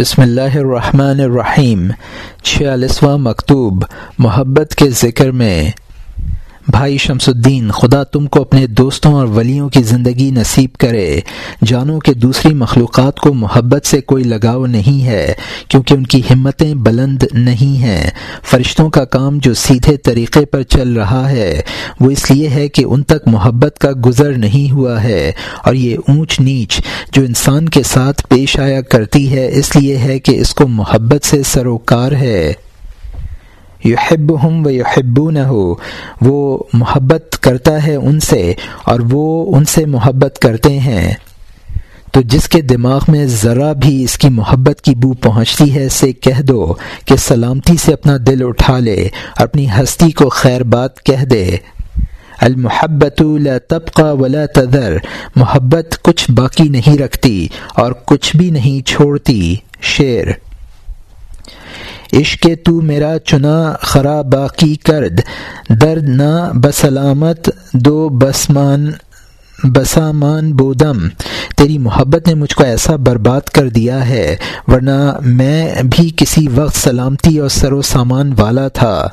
بسم اللہ الرحمن الرحیم چھیالیسواں مکتوب محبت کے ذکر میں بھائی شمس الدین خدا تم کو اپنے دوستوں اور ولیوں کی زندگی نصیب کرے۔ جانو کہ دوسری مخلوقات کو محبت سے کوئی لگاؤ نہیں ہے، کیونکہ ان کی ہمتیں بلند نہیں ہیں۔ فرشتوں کا کام جو سیدھے طریقے پر چل رہا ہے، وہ اس لیے ہے کہ ان تک محبت کا گزر نہیں ہوا ہے۔ اور یہ اونچ نیچ جو انسان کے ساتھ پیش آیا کرتی ہے، اس لیے ہے کہ اس کو محبت سے سروکار ہے۔ یحب ہم و یحبو نہ ہو وہ محبت کرتا ہے ان سے اور وہ ان سے محبت کرتے ہیں۔ تو جس کے دماغ میں ذرا بھی اس کی محبت کی بو پہنچتی ہے سے کہہ دو کہ سلامتی سے اپنا دل اٹھا لے اور اپنی ہستی کو خیر بات کہہ دے۔ المحبت لا طبقہ ولا تذر۔ محبت کچھ باقی نہیں رکھتی اور کچھ بھی نہیں چھوڑتی۔ شعر۔ عشق تو میرا چنا خرا باقی کرد، درد نہ بسلامت دو بسمان، بسامان بودم۔ تیری محبت نے مجھ کو ایسا برباد کر دیا ہے، ورنہ میں بھی کسی وقت سلامتی اور سر و سامان والا تھا۔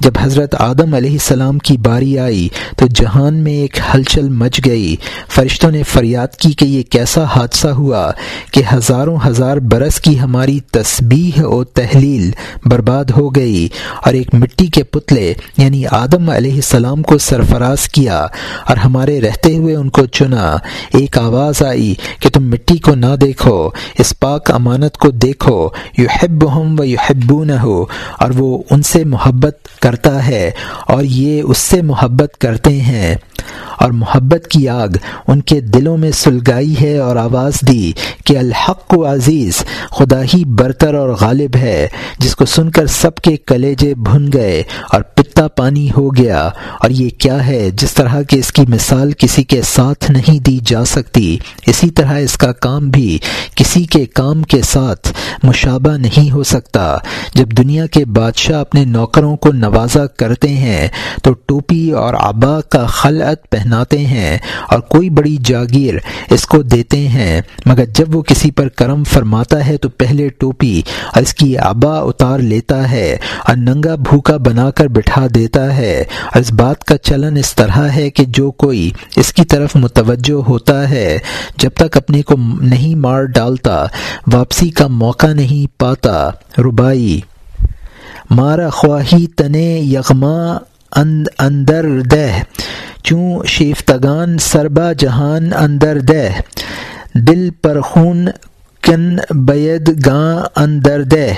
جب حضرت آدم علیہ السلام کی باری آئی تو جہان میں ایک ہلچل مچ گئی۔ فرشتوں نے فریاد کی کہ یہ کیسا حادثہ ہوا کہ ہزاروں ہزار برس کی ہماری تسبیح و تحلیل برباد ہو گئی اور ایک مٹی کے پتلے یعنی آدم علیہ السلام کو سرفراز کیا اور ہمارے رہتے ہوئے ان کو چنا۔ ایک آواز آئی کہ تم مٹی کو نہ دیکھو، اس پاک امانت کو دیکھو۔ یو ہم و یو ہو اور وہ ان سے محبت کرتا ہے اور یہ اس سے محبت کرتے ہیں۔ اور محبت کی آگ ان کے دلوں میں سلگائی ہے اور آواز دی کہ الحق و عزیز، خدا ہی برتر اور غالب ہے، جس کو سن کر سب کے کلیجے بھن گئے اور پتا پانی ہو گیا۔ اور یہ کیا ہے؟ جس طرح کہ اس کی مثال کسی کے ساتھ نہیں دی جا سکتی، اسی طرح اس کا کام بھی کسی کے کام کے ساتھ مشابہ نہیں ہو سکتا۔ جب دنیا کے بادشاہ اپنے نوکروں کو نوازا کرتے ہیں، تو ٹوپی اور آبا کا خلعت پہناتے ہیں اور کوئی بڑی جاگیر اس کو دیتے ہیں، مگر جب وہ کسی پر کرم فرماتا ہے تو پہلے ٹوپی اور اس کی آبا اتار لیتا ہے اور ننگا بھوکا بنا کر بٹھا دیتا ہے۔ اور اس بات کا چلن اس طرح ہے کہ جو کوئی اس کی طرف متوجہ ہوتا ہے، جب تک اپنے کو نہیں مار ڈالتا، واپسی کا موقع نہیں پاتا۔ ربائی مارا خواہی تنے یغما اندر دہ، چوں شیفتگان سربا جہان اندر دہ، دل پر خون کن بید گاں اندر دہ،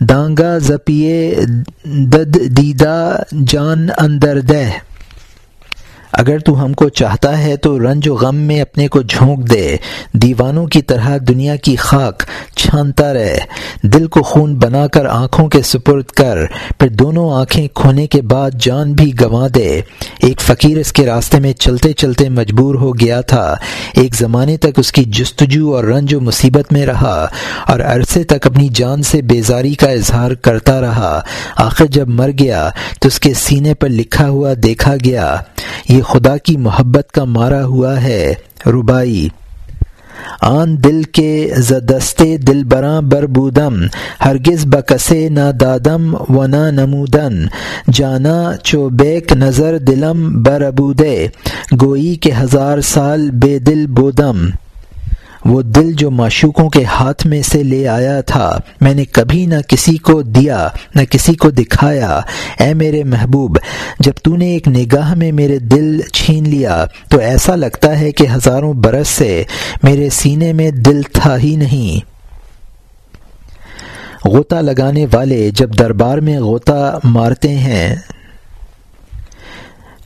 دانگا زپیے دد دیدہ جان اندر دہ۔ اگر تو ہم کو چاہتا ہے تو رنج و غم میں اپنے کو جھونک دے۔ دیوانوں کی طرح دنیا کی خاک چھانتا رہے۔ دل کو خون بنا کر آنکھوں کے سپرد کر، پھر دونوں آنکھیں کھونے کے بعد جان بھی گنوا دے۔ ایک فقیر اس کے راستے میں چلتے چلتے مجبور ہو گیا تھا۔ ایک زمانے تک اس کی جستجو اور رنج و مصیبت میں رہا اور عرصے تک اپنی جان سے بیزاری کا اظہار کرتا رہا۔ آخر جب مر گیا تو اس کے سینے پر لکھا ہوا دیکھا گیا، یہ خدا کی محبت کا مارا ہوا ہے۔ ربائی آن دل کے زدستے دل براں بربودم ہرگز بکسے نہ دادم و نہ نمودن۔ جانا چوبیک نظر دلم بربودے گوئی کے ہزار سال بے دل بودم۔ وہ دل جو معشوقوں کے ہاتھ میں سے لے آیا تھا، میں نے کبھی نہ کسی کو دیا، نہ کسی کو دکھایا۔ اے میرے محبوب، جب تو نے ایک نگاہ میں میرے دل چھین لیا، تو ایسا لگتا ہے کہ ہزاروں برس سے میرے سینے میں دل تھا ہی نہیں۔ غوطہ لگانے والے جب دربار میں غوطہ مارتے ہیں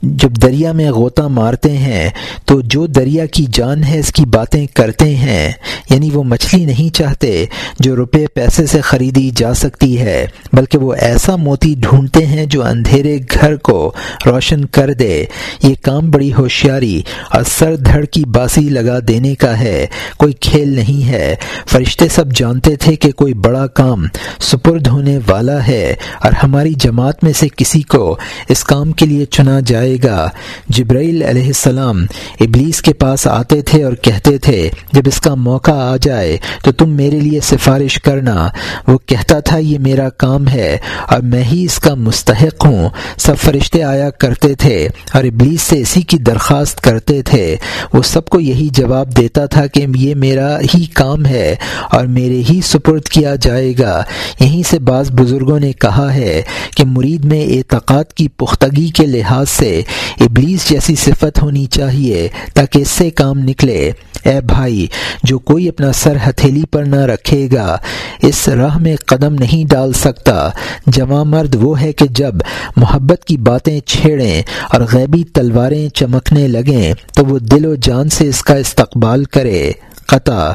جب دریا میں غوطہ مارتے ہیں، تو جو دریا کی جان ہے، اس کی باتیں کرتے ہیں۔ یعنی وہ مچھلی نہیں چاہتے جو روپے پیسے سے خریدی جا سکتی ہے، بلکہ وہ ایسا موتی ڈھونڈتے ہیں جو اندھیرے گھر کو روشن کر دے۔ یہ کام بڑی ہوشیاری اور سر دھڑ کی باسی لگا دینے کا ہے۔ کوئی کھیل نہیں ہے۔ فرشتے سب جانتے تھے کہ کوئی بڑا کام سپرد ہونے والا ہے، اور ہماری جماعت میں سے کسی کو اس کام کے لیے چنا جائے جائے گا۔ جبرائیل علیہ السلام ابلیس کے پاس آتے تھے اور کہتے تھے، جب اس کا موقع آ جائے تو تم میرے لیے سفارش کرنا۔ وہ کہتا تھا، یہ میرا کام ہے اور میں ہی اس کا مستحق ہوں۔ سب فرشتے آیا کرتے تھے اور ابلیس سے اسی کی درخواست کرتے تھے۔ وہ سب کو یہی جواب دیتا تھا کہ یہ میرا ہی کام ہے اور میرے ہی سپرد کیا جائے گا۔ یہیں سے بعض بزرگوں نے کہا ہے کہ مرید میں اعتقاد کی پختگی کے لحاظ سے ابلیس جیسی صفت ہونی چاہیے تاکہ اس سے کام نکلے۔ اے بھائی، جو کوئی اپنا سر ہتھیلی پر نہ رکھے گا، اس راہ میں قدم نہیں ڈال سکتا۔ جواں مرد وہ ہے کہ جب محبت کی باتیں چھیڑیں اور غیبی تلواریں چمکنے لگیں، تو وہ دل و جان سے اس کا استقبال کرے۔ قطع۔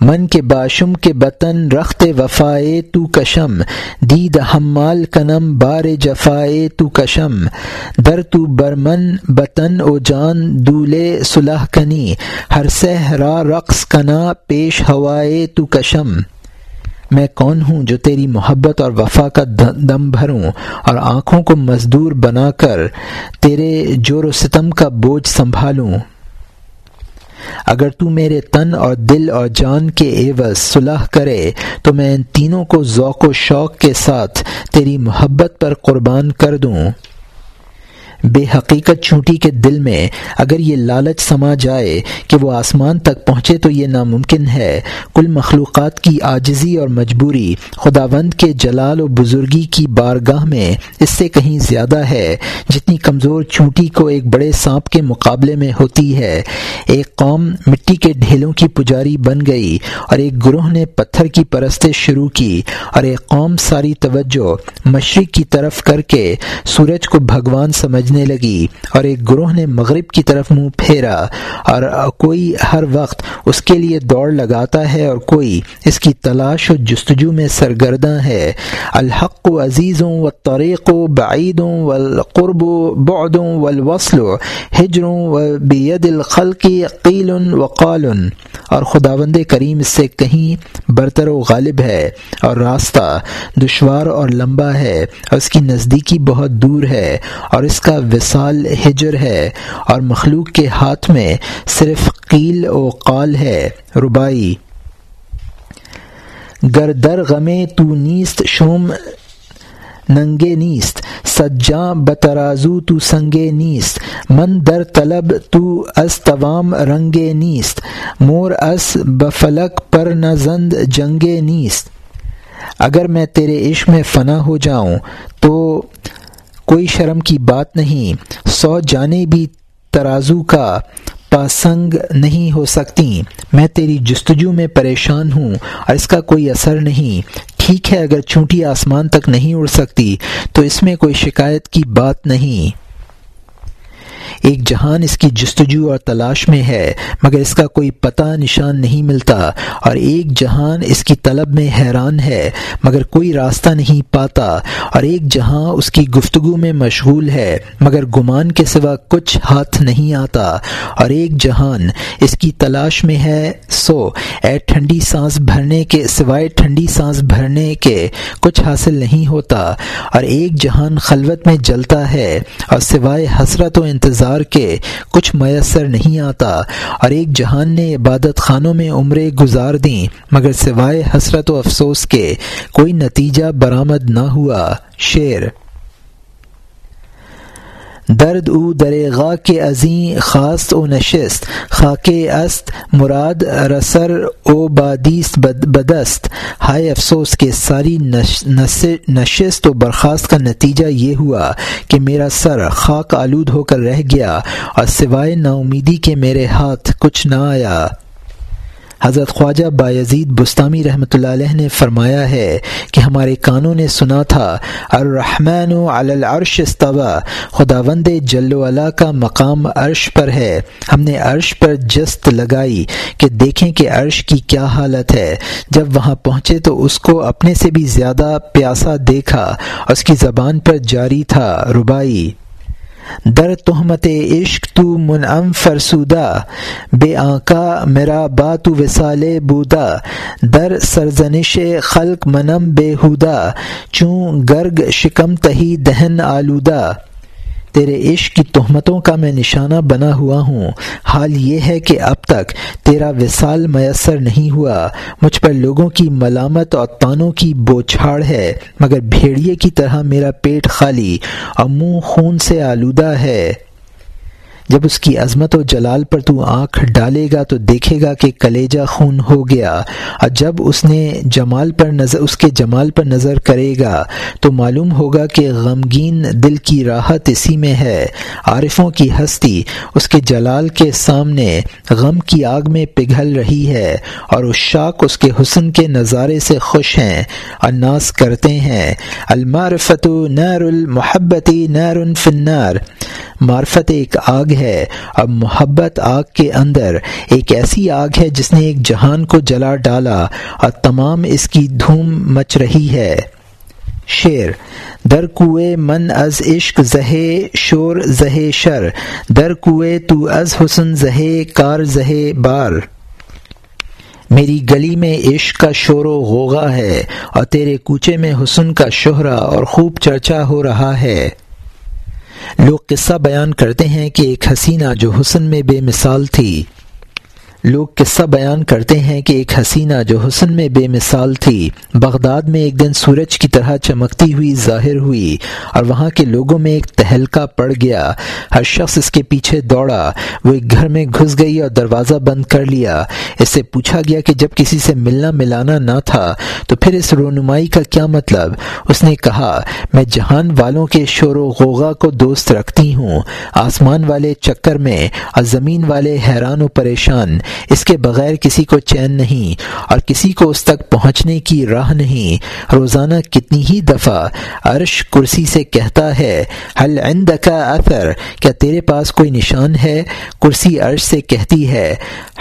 من کے باشم کے بطن رخت وفائے تو کشم، دید حمال کنم بار جفائے تو کشم، در تو برمن بطن او جان دولے صلح کنی، ہر سہرا رقص کنا پیش ہوائے تو کشم۔ میں کون ہوں جو تیری محبت اور وفا کا دم بھروں اور آنکھوں کو مزدور بنا کر تیرے جور و ستم کا بوجھ سنبھالوں؟ اگر تو میرے تن اور دل اور جان کے عوض صلح کرے، تو میں ان تینوں کو ذوق و شوق کے ساتھ تیری محبت پر قربان کر دوں۔ بے حقیقت چونٹی کے دل میں اگر یہ لالچ سما جائے کہ وہ آسمان تک پہنچے تو یہ ناممکن ہے۔ کل مخلوقات کی آجزی اور مجبوری خداوند کے جلال و بزرگی کی بارگاہ میں اس سے کہیں زیادہ ہے۔ جتنی کمزور چونٹی کو ایک بڑے سانپ کے مقابلے میں ہوتی ہے۔ ایک قوم مٹی کے ڈھیلوں کی پجاری بن گئی اور ایک گروہ نے پتھر کی پرستش شروع کی اور ایک قوم ساری توجہ مشرق کی طرف کر کے سورج کو بھگوان سمجھ لگی اور ایک گروہ نے مغرب کی طرف منہ پھیرا اور کوئی ہر وقت اس کے لیے دوڑ لگاتا ہے اور کوئی اس کی تلاش و جستجو میں سرگرداں ہے۔ الحق و عزیزوں و طریق و بعیدوں و قرب و بعدوں و الوصل ہجروں و بید الخلقی قیل و قالن اور خداوند کریم اس سے کہیں برتر و غالب ہے اور راستہ دشوار اور لمبا ہے اور اس کی نزدیکی بہت دور ہے اور اس کا وصال ہجر ہے اور مخلوق کے ہاتھ میں صرف قیل و قال ہے۔ ربائی گر در غمے تو نیست، شوم ننگے نیست۔ سجاں بترازو تو سنگے نیست۔ من در طلب تو از توام رنگے نیست۔ مور اس بفلک پر نہ جنگے نیست۔ اگر میں تیرے عشق میں فنا ہو جاؤں تو کوئی شرم کی بات نہیں۔ سو جانے بھی ترازو کا پاسنگ نہیں ہو سکتی۔ میں تیری جستجو میں پریشان ہوں اور اس کا کوئی اثر نہیں۔ ٹھیک ہے، اگر چونٹی آسمان تک نہیں اڑ سکتی، تو اس میں کوئی شکایت کی بات نہیں۔ ایک جہان اس کی جستجو اور تلاش میں ہے، مگر اس کا کوئی پتہ نشان نہیں ملتا، اور ایک جہان اس کی طلب میں حیران ہے، مگر کوئی راستہ نہیں پاتا، اور ایک جہاں اس کی گفتگو میں مشغول ہے، مگر گمان کے سوا کچھ ہاتھ نہیں آتا، اور ایک جہان اس کی تلاش میں ہے، سو، اے ٹھنڈی سانس بھرنے کے، سوائے ٹھنڈی سانس بھرنے کے، کچھ حاصل نہیں ہوتا، اور ایک جہان خلوت میں جلتا ہے، اور سوائے حسرت و انتظار کے کچھ میسر نہیں آتا اور ایک جہان نے عبادت خانوں میں عمریں گزار دیں، مگر سوائے حسرت و افسوس کے کوئی نتیجہ برآمد نہ ہوا۔ شعر درد او دریغا کے عظیم خاص و نشست، خاک است مراد رسر او بادیست بدست. ہائے افسوس کے ساری نشست و برخاست کا نتیجہ یہ ہوا کہ میرا سر خاک آلود ہو کر رہ گیا، اور سوائے نا امیدی کے میرے ہاتھ کچھ نہ آیا۔ حضرت خواجہ بایزید بستانی رحمۃ اللہ علیہ نے فرمایا ہے کہ ہمارے کانوں نے سنا تھا، الرحمن علی العرش استوا خدا وند جل کا مقام عرش پر ہے۔ ہم نے عرش پر جست لگائی کہ دیکھیں کہ عرش کی کیا حالت ہے۔ جب وہاں پہنچے تو اس کو اپنے سے بھی زیادہ پیاسا دیکھا، اس کی زبان پر جاری تھا ربائی در تہمت عشق تو منعم فرسودہ، بے آنکا میرا بات وسال بودا در سرزنش خلق منم بے ہدا چوں گرگ شکم تہی دہن آلودہ۔ تیرے عشق کی تہمتوں کا میں نشانہ بنا ہوا ہوں۔ حال یہ ہے کہ اب تک تیرا وصال میسر نہیں ہوا۔ مجھ پر لوگوں کی ملامت اور تانوں کی بوچھاڑ ہے، مگر بھیڑیے کی طرح میرا پیٹ خالی اور منہ خون سے آلودہ ہے۔ جب اس کی عظمت و جلال پر تو آنکھ ڈالے گا تو دیکھے گا کہ کلیجہ خون ہو گیا۔ اور جب اس نے جمال پر نظر اس کے جمال پر نظر کرے گا تو معلوم ہوگا کہ غمگین دل کی راحت اسی میں ہے۔ عارفوں کی ہستی اس کے جلال کے سامنے غم کی آگ میں پگھل رہی ہے اور اس شاک اس کے حسن کے نظارے سے خوش ہیں اور ناس کرتے ہیں۔ المعرفت نار المحبتی نار فنار معرفت ایک آگ ہے۔ اب محبت آگ کے اندر ایک ایسی آگ ہے جس نے ایک جہان کو جلا ڈالا اور تمام اس کی دھوم مچ رہی ہے۔ شیر در کوئے من از عشق زہے شور زہے شر، در کوئے تو از حسن زہے کار زہے بار۔ میری گلی میں عشق کا شور و غوغا ہے اور تیرے کوچے میں حسن کا شہرا اور خوب چرچا ہو رہا ہے۔ لوگ قصہ بیان کرتے ہیں کہ ایک حسینہ جو حسن میں بے مثال تھی۔ لوگ قصہ بیان کرتے ہیں کہ ایک حسینہ جو حسن میں بے مثال تھی، بغداد میں ایک دن سورج کی طرح چمکتی ہوئی ظاہر ہوئی اور وہاں کے لوگوں میں ایک تہلکا پڑ گیا۔ ہر شخص اس کے پیچھے دوڑا، وہ ایک گھر میں گھس گئی اور دروازہ بند کر لیا۔ اس سے پوچھا گیا کہ جب کسی سے ملنا ملانا نہ تھا، تو پھر اس رونمائی کا کیا مطلب؟ اس نے کہا، میں جہان والوں کے شور و غوغا کو دوست رکھتی ہوں، آسمان والے چکر میں اور زمین والے حیران و پریشان۔ اس کے بغیر کسی کو چین نہیں اور کسی کو اس تک پہنچنے کی راہ نہیں۔ روزانہ کتنی ہی دفعہ عرش کرسی سے کہتا ہے حل کا اثر؟ کیا تیرے پاس کوئی نشان ہے؟ کرسی عرش سے کہتی ہے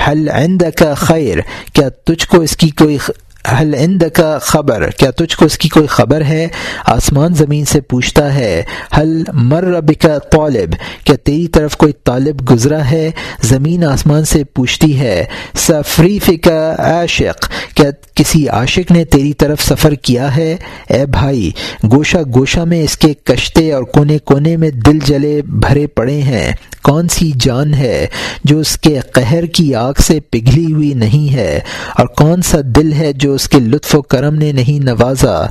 حل کا خیر؟ کیا تجھ کو اس کی کوئی حل اند کا خبر، کیا تجھ کو اس کی کوئی خبر ہے؟ آسمان زمین سے پوچھتا ہے حل مر رب کا طالب؟ کیا تیری طرف کوئی طالب گزرا ہے؟ زمین آسمان سے پوچھتی ہے سفریف کا عاشق، کیا کسی عاشق نے تیری طرف سفر کیا ہے؟ اے بھائی، گوشہ گوشہ میں اس کے کشتے اور کونے کونے میں دل جلے بھرے پڑے ہیں۔ کون سی جان ہے جو اس کے قہر کی آگ سے پگھلی ہوئی نہیں ہے؟ اور کون سا دل ہے جو اس کے لطف و کرم نے نہیں نوازا۔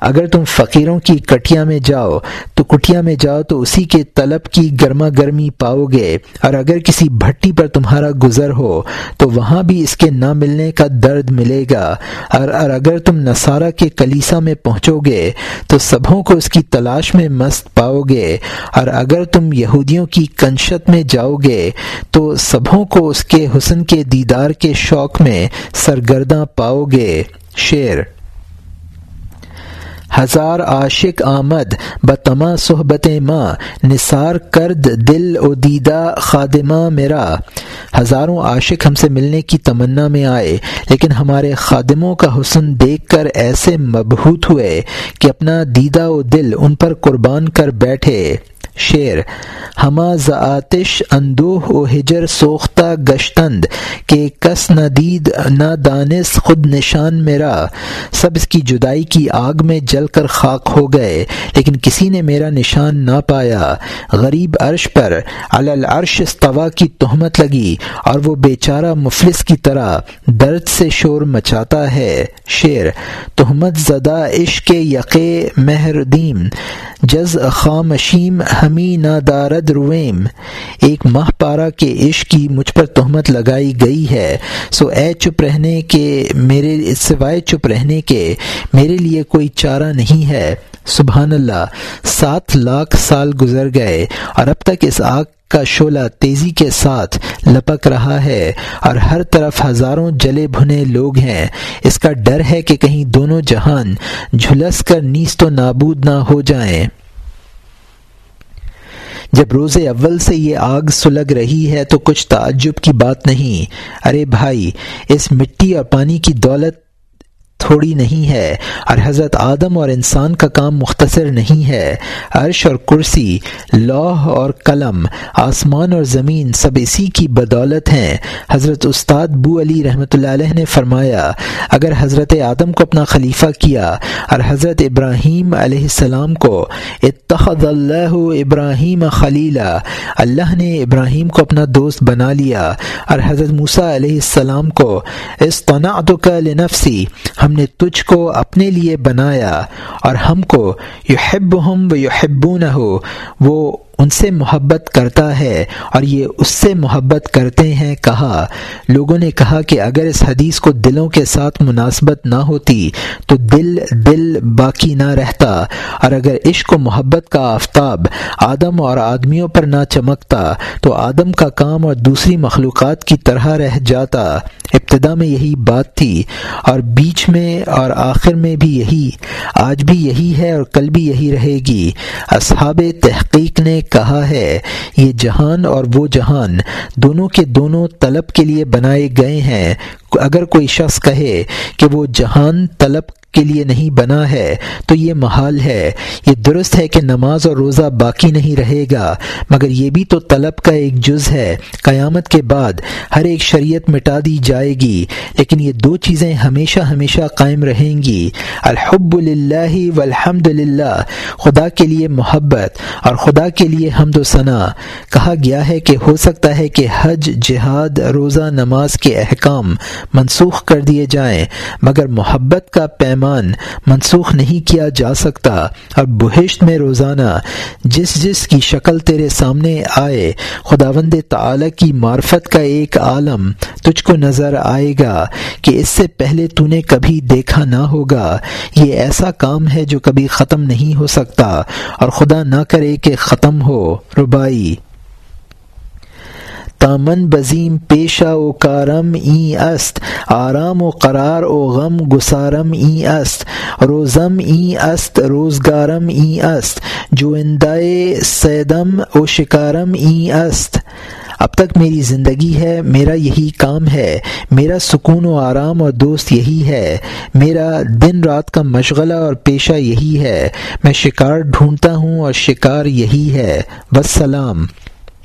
اگر تم فقیروں کی کٹیا میں جاؤ، تو کٹیا میں جاؤ تو اسی کے طلب کی گرما گرمی پاؤ گے۔ اور اگر کسی بھٹی پر تمہارا گزر ہو، تو وہاں بھی اس کے نہ ملنے کا درد ملے گا۔ اور اگر تم نصارہ کے کلیسا میں پہنچو گے، تو سبھوں کو اس کی تلاش میں مست پاؤ گے۔ اور اگر تم یہودیوں کی کنشت میں جاؤ گے، تو سبھوں کو اس کے حسن کے دیدار کے شوق میں سرگرداں پاؤ گے۔ شعر ہزار عاشق آمد، بتما صحبت ماں نثار کرد دل و دیدہ خادمہ میرا۔ ہزاروں عاشق ہم سے ملنے کی تمنا میں آئے، لیکن ہمارے خادموں کا حسن دیکھ کر ایسے مبہوت ہوئے کہ اپنا دیدہ و دل ان پر قربان کر بیٹھے۔ شعر، ہما آتش اندوہ و ہجر سوختہ گشتند، کہ کس ندید نہ دانس خود نشان میرا، سب اس کی جدائی کی آگ میں جل کر خاک ہو گئے، لیکن کسی نے میرا نشان نہ پایا۔ غریب عرش پر العرش استوا کی تہمت لگی، اور وہ بیچارہ مفلس کی طرح درد سے شور مچاتا ہے۔ شعر، تہمت زدہ عشق یقے مہردیم جز خامشیم ہمی نادارد رویم۔ ایک ماہ پارا کے عشق کی مجھ پر تہمت لگائی گئی ہے۔ سو اے چپ رہنے کے میرے سوائے چپ رہنے کے میرے لیے کوئی چارہ نہیں ہے۔ سبحان اللہ، سات لاکھ سال گزر گئے اور اب تک اس آگ کا شعلہ تیزی کے ساتھ لپک رہا ہے اور ہر طرف ہزاروں جلے بھنے لوگ ہیں۔ اس کا ڈر ہے کہ کہیں دونوں جہان جھلس کر نیست و نابود نہ ہو جائیں۔ جب روز اول سے یہ آگ سلگ رہی ہے تو کچھ تعجب کی بات نہیں۔ ارے بھائی، اس مٹی اور پانی کی دولت تھوڑی نہیں ہے۔ اور حضرت آدم اور انسان کا کام مختصر نہیں ہے۔ عرش اور کرسی، لوح اور قلم، آسمان اور زمین، سب اسی کی بدولت ہیں۔ حضرت استاد بو علی رحمۃ اللہ علیہ نے فرمایا، اگر حضرت آدم کو اپنا خلیفہ کیا اور حضرت ابراہیم علیہ السلام کو اتخذ اللہ ابراہیم خلیلہ، اللہ نے ابراہیم کو اپنا دوست بنا لیا۔ اور حضرت موسیٰ علیہ السلام کو اس لنفسی، ہم نے تجھ کو اپنے لیے بنایا اور ہم کو یحبہم و یحبونہ وہ ان سے محبت کرتا ہے اور یہ اس سے محبت کرتے ہیں کہا۔ لوگوں نے کہا کہ اگر اس حدیث کو دلوں کے ساتھ مناسبت نہ ہوتی تو دل دل باقی نہ رہتا۔ اور اگر عشق و محبت کا آفتاب آدم اور آدمیوں پر نہ چمکتا تو آدم کا کام اور دوسری مخلوقات کی طرح رہ جاتا۔ ابتدا میں یہی بات تھی اور بیچ میں اور آخر میں بھی یہی۔ آج بھی یہی ہے اور کل بھی یہی رہے گی۔ اصحاب تحقیق نے کہا ہے، یہ جہان اور وہ جہان دونوں کے دونوں طلب کے لیے بنائے گئے ہیں۔ اگر کوئی شخص کہے کہ وہ جہان طلب کے لیے نہیں بنا ہے، تو یہ محال ہے۔ یہ درست ہے کہ نماز اور روزہ باقی نہیں رہے گا، مگر یہ بھی تو طلب کا ایک جز ہے۔ قیامت کے بعد ہر ایک شریعت مٹا دی جائے گی، لیکن یہ دو چیزیں ہمیشہ ہمیشہ قائم رہیں گی۔ الحب للہ والحمد للہ، خدا کے لیے محبت اور خدا کے لیے حمد و ثناء کہا گیا ہے کہ ہو سکتا ہے کہ حج، جہاد، روزہ، نماز کے احکام منسوخ کر دیے جائیں، مگر محبت کا پیمان منسوخ نہیں کیا جا سکتا۔ اور بہشت میں روزانہ جس جس کی شکل تیرے سامنے آئے، خداوند تعالی کی معرفت کا ایک عالم تجھ کو نظر آئے گا کہ اس سے پہلے تو نے کبھی دیکھا نہ ہوگا۔ یہ ایسا کام ہے جو کبھی ختم نہیں ہو سکتا۔ اور خدا نہ کرے کہ ختم ہو۔ ربائی تامن بزیم پیشہ و کارم ای است، آرام و قرار و غم گسارم ای است، روزم ای است، روزگارم ای است جو اندائے سیدم و شکارم ای است۔ اب تک میری زندگی ہے، میرا یہی کام ہے، میرا سکون و آرام اور دوست یہی ہے، میرا دن رات کا مشغلہ اور پیشہ یہی ہے۔ میں شکار ڈھونڈتا ہوں اور شکار یہی ہے۔ بس سلام